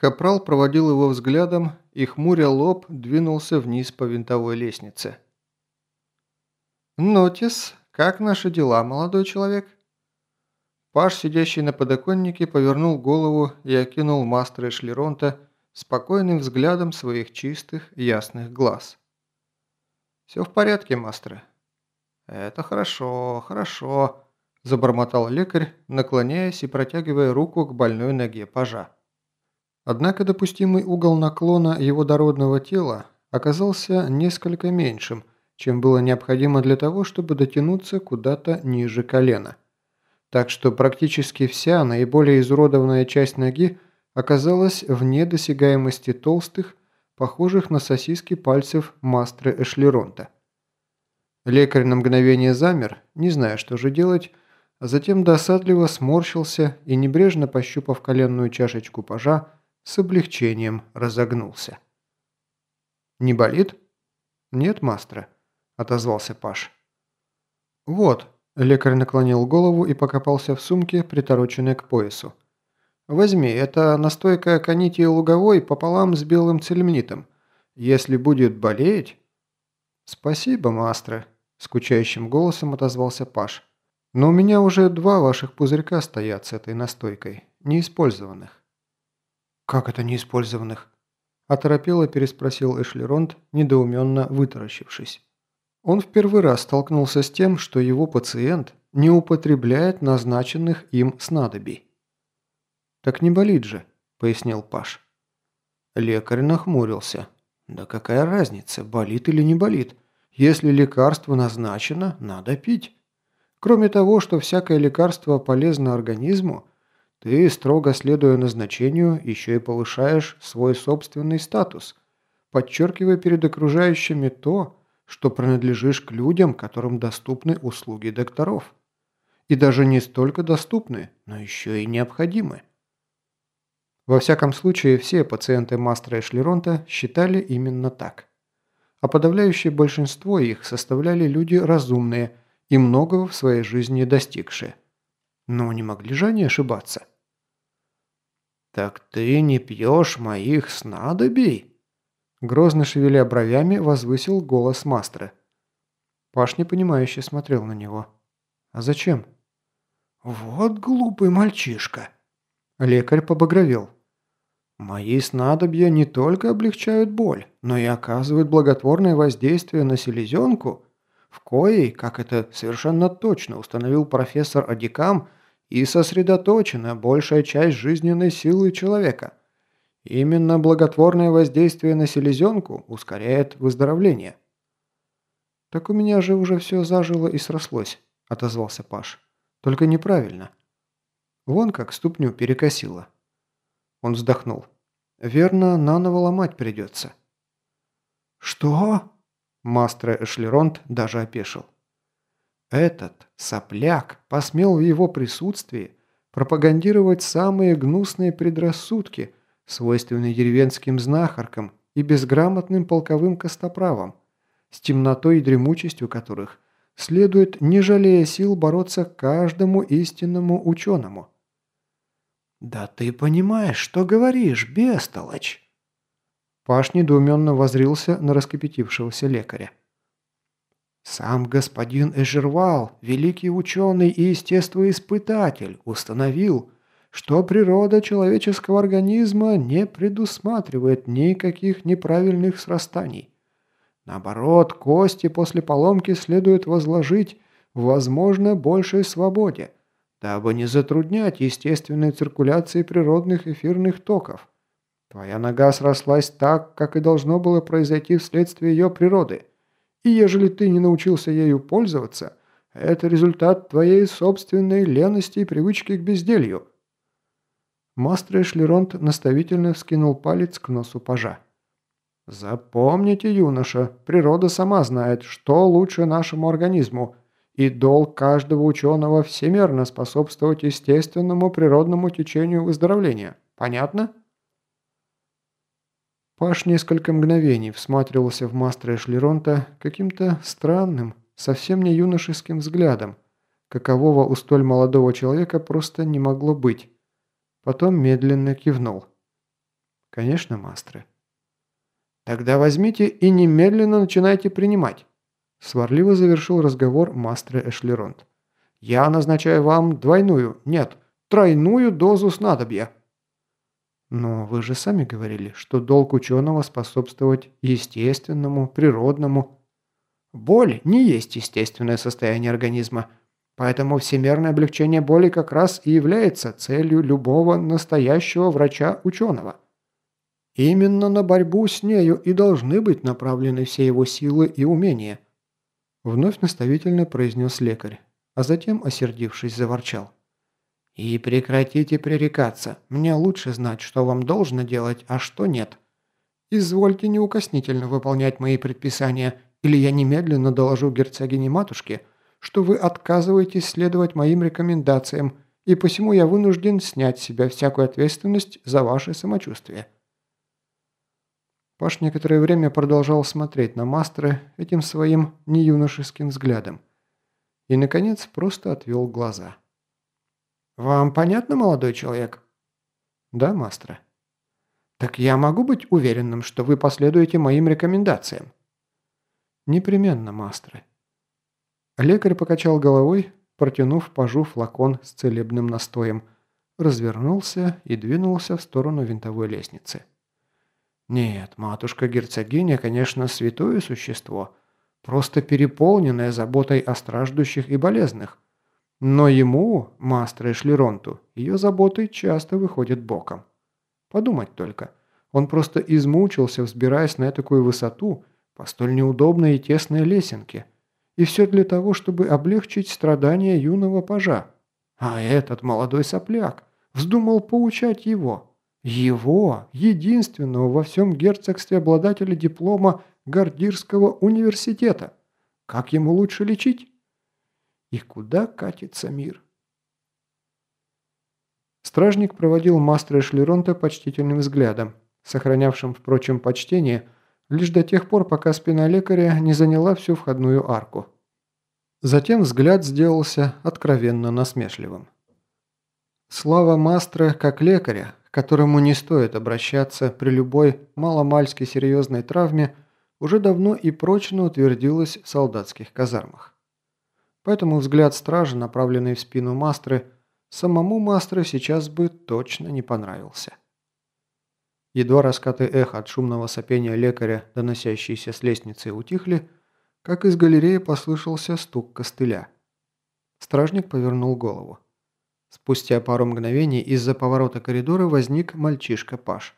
Капрал проводил его взглядом и, хмуря лоб, двинулся вниз по винтовой лестнице. «Нотис, как наши дела, молодой человек?» Паш, сидящий на подоконнике, повернул голову и окинул мастера Шлеронта спокойным взглядом своих чистых, ясных глаз. «Все в порядке, мастер». «Это хорошо, хорошо», – забормотал лекарь, наклоняясь и протягивая руку к больной ноге пажа. Однако допустимый угол наклона его дородного тела оказался несколько меньшим, чем было необходимо для того, чтобы дотянуться куда-то ниже колена. Так что практически вся наиболее изуродованная часть ноги оказалась вне досягаемости толстых, похожих на сосиски пальцев мастры Эшлеронта. Лекарь на мгновение замер, не зная, что же делать, а затем досадливо сморщился и, небрежно пощупав коленную чашечку пажа, с облегчением разогнулся. «Не болит?» «Нет, мастера», – отозвался Паш. «Вот», – лекарь наклонил голову и покопался в сумке, притороченной к поясу. «Возьми, это настойка канитии луговой пополам с белым цельмнитом. Если будет болеть...» «Спасибо, мастера», – скучающим голосом отозвался Паш. «Но у меня уже два ваших пузырька стоят с этой настойкой, неиспользованных». «Как это неиспользованных?» – оторопело переспросил Эшлеронт, недоуменно вытаращившись. Он в первый раз столкнулся с тем, что его пациент не употребляет назначенных им снадобий. «Так не болит же», – пояснил Паш. Лекарь нахмурился. «Да какая разница, болит или не болит? Если лекарство назначено, надо пить. Кроме того, что всякое лекарство полезно организму, ты, строго следуя назначению, еще и повышаешь свой собственный статус, подчеркивая перед окружающими то, что принадлежишь к людям, которым доступны услуги докторов. И даже не столько доступны, но еще и необходимы. Во всяком случае, все пациенты Мастера Эшлеронта считали именно так. А подавляющее большинство их составляли люди разумные и многого в своей жизни достигшие. Но не могли же они ошибаться. «Так ты не пьешь моих снадобий?» Грозно шевеля бровями, возвысил голос мастера. Паш непонимающе смотрел на него. «А зачем?» «Вот глупый мальчишка!» Лекарь побагровел. «Мои снадобья не только облегчают боль, но и оказывают благотворное воздействие на селезенку, в коей, как это совершенно точно установил профессор Адикам, и сосредоточена большая часть жизненной силы человека. Именно благотворное воздействие на селезенку ускоряет выздоровление. «Так у меня же уже все зажило и срослось», – отозвался Паш. «Только неправильно. Вон как ступню перекосило». Он вздохнул. «Верно, наново ломать придется». «Что?» Мастер Эшлеронт даже опешил. Этот сопляк посмел в его присутствии пропагандировать самые гнусные предрассудки, свойственные деревенским знахаркам и безграмотным полковым костоправам, с темнотой и дремучестью которых следует, не жалея сил, бороться каждому истинному ученому. «Да ты понимаешь, что говоришь, бестолочь!» Паш недоуменно возрился на раскипятившегося лекаря. Сам господин Эжервал, великий ученый и естествоиспытатель, установил, что природа человеческого организма не предусматривает никаких неправильных срастаний. Наоборот, кости после поломки следует возложить в, возможно, большей свободе, дабы не затруднять естественной циркуляции природных эфирных токов. Твоя нога срослась так, как и должно было произойти вследствие ее природы – и ежели ты не научился ею пользоваться, это результат твоей собственной лености и привычки к безделью». Мастер Эшлеронт наставительно вскинул палец к носу пажа. «Запомните, юноша, природа сама знает, что лучше нашему организму, и долг каждого ученого всемерно способствовать естественному природному течению выздоровления. Понятно?» Паш несколько мгновений всматривался в мастера Эшлеронта каким-то странным, совсем не юношеским взглядом, какового у столь молодого человека просто не могло быть. Потом медленно кивнул. «Конечно, мастры». «Тогда возьмите и немедленно начинайте принимать», – сварливо завершил разговор мастер Эшлеронт. «Я назначаю вам двойную, нет, тройную дозу снадобья». «Но вы же сами говорили, что долг ученого способствовать естественному, природному...» «Боль не есть естественное состояние организма», Поэтому всемерное облегчение боли как раз и является целью любого настоящего врача-ученого. Именно на борьбу с нею и должны быть направлены все его силы и умения. Вновь наставительно произнес лекарь, а затем, осердившись, заворчал. «И прекратите пререкаться. Мне лучше знать, что вам должно делать, а что нет. Извольте неукоснительно выполнять мои предписания, или я немедленно доложу герцогине-матушке, что вы отказываетесь следовать моим рекомендациям, и посему я вынужден снять с себя всякую ответственность за ваше самочувствие». Паш некоторое время продолжал смотреть на мастера этим своим неюношеским взглядом и, наконец, просто отвел глаза. «Вам понятно, молодой человек?» «Да, мастер». «Так я могу быть уверенным, что вы последуете моим рекомендациям?» «Непременно, мастер. Лекарь покачал головой, протянув пажу флакон с целебным настоем, развернулся и двинулся в сторону винтовой лестницы. Нет, матушка-герцогиня, конечно, святое существо, просто переполненное заботой о страждущих и болезных. Но ему, мастер Эшлеронту, ее заботы часто выходят боком. Подумать только, он просто измучился, взбираясь на такую высоту по столь неудобной и тесной лесенке – и все для того, чтобы облегчить страдания юного пажа. А этот молодой сопляк вздумал поучать его. Его, единственного во всем герцогстве обладателя диплома Гардирского университета. Как ему лучше лечить? И куда катится мир? Стражник проводил мастера Шлеронта почтительным взглядом, сохранявшим, впрочем, почтение – лишь до тех пор, пока спина лекаря не заняла всю входную арку. Затем взгляд сделался откровенно насмешливым. Слава Мастра как лекаря, к которому не стоит обращаться при любой маломальски серьезной травме, уже давно и прочно утвердилась в солдатских казармах. Поэтому взгляд стража, направленный в спину Мастры, самому Мастры сейчас бы точно не понравился. Едва раскаты эха от шумного сопения лекаря, доносящиеся с лестницы, утихли, как из галереи послышался стук костыля. Стражник повернул голову. Спустя пару мгновений из-за поворота коридора возник мальчишка Паш.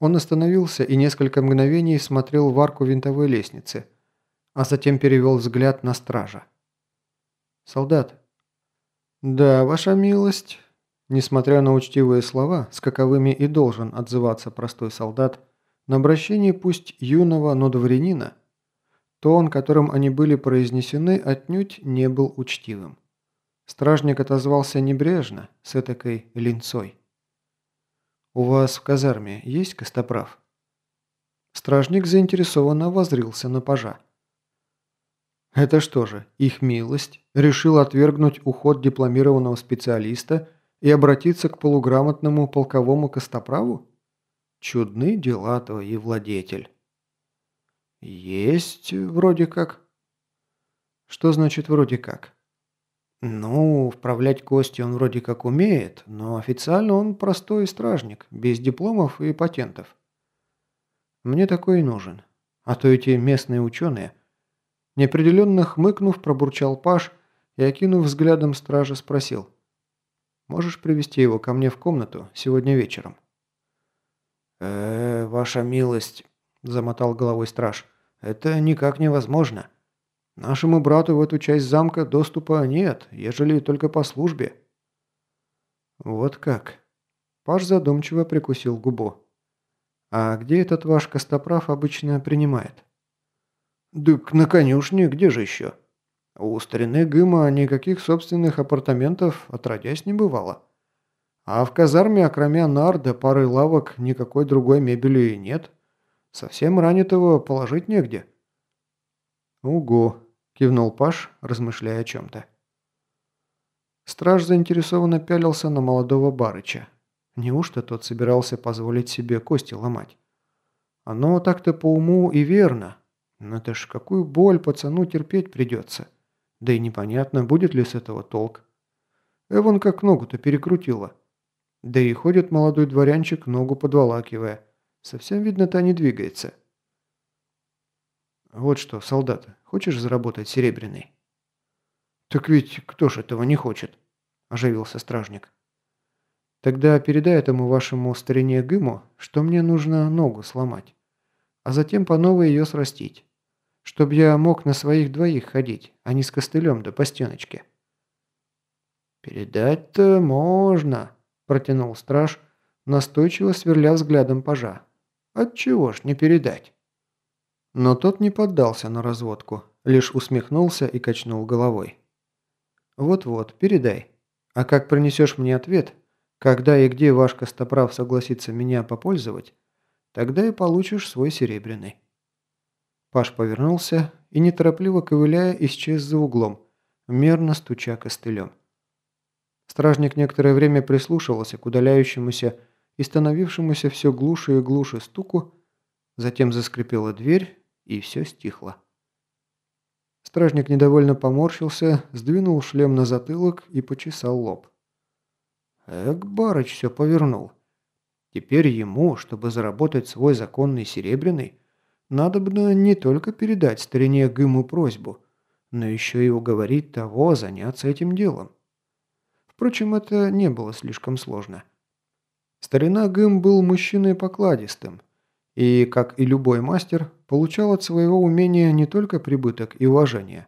Он остановился и несколько мгновений смотрел в арку винтовой лестницы, а затем перевел взгляд на стража. «Солдат». «Да, ваша милость», Несмотря на учтивые слова, с каковыми и должен отзываться простой солдат, на обращении пусть юного, но дворянина, тон, которым они были произнесены, отнюдь не был учтивым. Стражник отозвался небрежно, с этакой линцой. «У вас в казарме есть костоправ?» Стражник заинтересованно возрился на пажа. «Это что же, их милость решил отвергнуть уход дипломированного специалиста – и обратиться к полуграмотному полковому костоправу? Чудны дела твои, владетель. Есть вроде как. Что значит вроде как? Ну, вправлять кости он вроде как умеет, но официально он простой стражник, без дипломов и патентов. Мне такой и нужен. А то эти местные ученые... Неопределенно хмыкнув, пробурчал Паш и, окинув взглядом стража, спросил – Можешь привести его ко мне в комнату сегодня вечером?» «Э, ваша милость», – замотал головой страж, – «это никак невозможно. Нашему брату в эту часть замка доступа нет, ежели только по службе». «Вот как?» Паш задумчиво прикусил губу. «А где этот ваш костоправ обычно принимает?» «Дык на конюшне, где же еще?» У старины Гыма никаких собственных апартаментов отродясь не бывало. А в казарме, окромя нарда, пары лавок, никакой другой мебели нет. Совсем ранитого положить негде. «Угу», – кивнул Паш, размышляя о чем-то. Страж заинтересованно пялился на молодого барыча. Неужто тот собирался позволить себе кости ломать? Оно так-то по уму и верно. Но это ж какую боль пацану терпеть придется. Да и непонятно, будет ли с этого толк. Эван как ногу-то перекрутила. Да и ходит молодой дворянчик, ногу подволакивая. Совсем видно, та не двигается. Вот что, солдат, хочешь заработать серебряный? Так ведь кто ж этого не хочет? Оживился стражник. Тогда передай этому вашему старине Гыму, что мне нужно ногу сломать, а затем по новой ее срастить, чтобы я мог на своих двоих ходить, а не с костылем да по стеночке. «Передать-то можно», – протянул страж, настойчиво сверля взглядом пажа. «Отчего ж не передать?» Но тот не поддался на разводку, лишь усмехнулся и качнул головой. «Вот-вот, передай. А как принесешь мне ответ, когда и где ваш Костоправ согласится меня попользовать, тогда и получишь свой серебряный». Паш повернулся и, неторопливо ковыляя, исчез за углом, мерно стуча костылем. Стражник некоторое время прислушивался к удаляющемуся и становившемуся все глуше и глуше стуку, затем заскрипела дверь, и все стихло. Стражник недовольно поморщился, сдвинул шлем на затылок и почесал лоб. Эк, Барыч все повернул. Теперь ему, чтобы заработать свой законный серебряный, надо бы не только передать старине Гыму просьбу, но еще и уговорить того заняться этим делом. Впрочем, это не было слишком сложно. Старина Гым был мужчиной покладистым, и, как и любой мастер, получал от своего умения не только прибыток и уважение,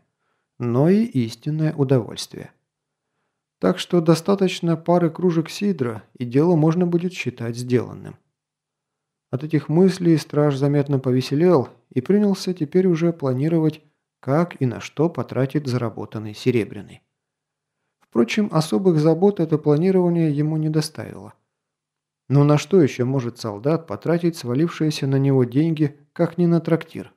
но и истинное удовольствие. Так что достаточно пары кружек сидра, и дело можно будет считать сделанным. От этих мыслей страж заметно повеселел и принялся теперь уже планировать, как и на что потратит заработанный серебряный. Впрочем, особых забот это планирование ему не доставило. Но на что еще может солдат потратить свалившиеся на него деньги, как не на трактир?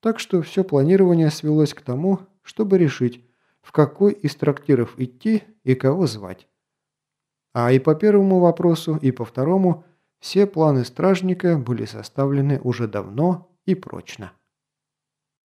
Так что все планирование свелось к тому, чтобы решить, в какой из трактиров идти и кого звать. А и по первому вопросу, и по второму все планы стражника были составлены уже давно и прочно.